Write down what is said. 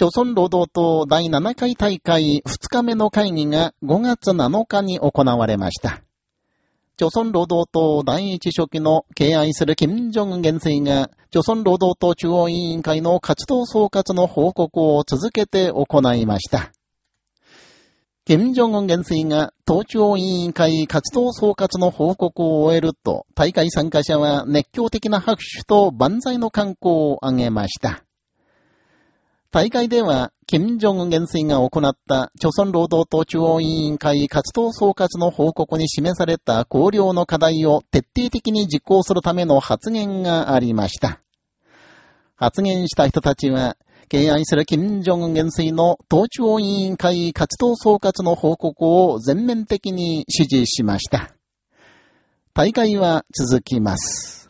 朝鮮労働党第7回大会2日目の会議が5月7日に行われました。朝鮮労働党第一書記の敬愛する金正恩元帥が、朝鮮労働党中央委員会の活動総括の報告を続けて行いました。金正恩元帥が党中央委員会活動総括の報告を終えると、大会参加者は熱狂的な拍手と万歳の観光を挙げました。大会では、金正恩元帥が行った朝鮮労働党中央委員会活動総括の報告に示された綱領の課題を徹底的に実行するための発言がありました。発言した人たちは、敬愛する金正恩元帥の党中央委員会活動総括の報告を全面的に支持しました。大会は続きます。